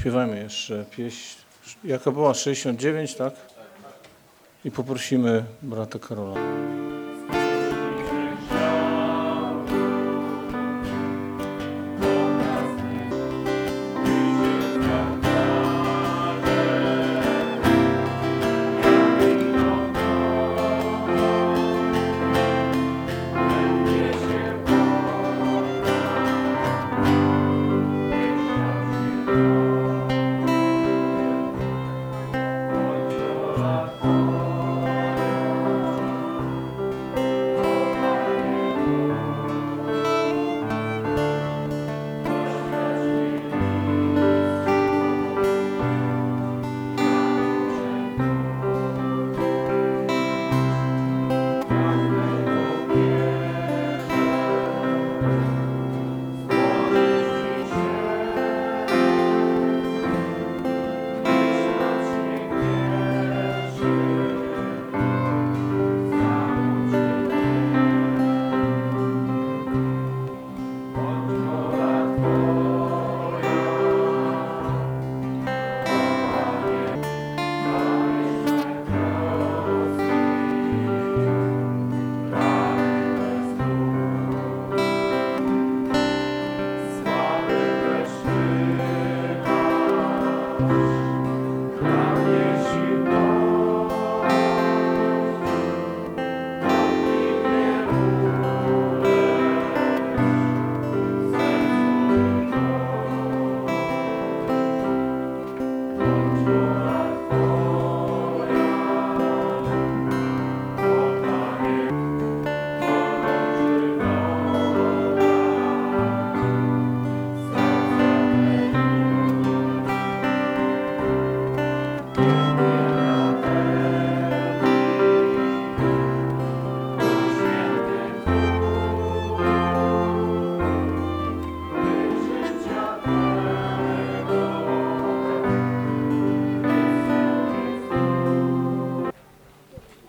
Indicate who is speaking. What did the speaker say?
Speaker 1: zaśpiewajmy jeszcze pieśń. Jaka była? 69, tak? I poprosimy brata Karola.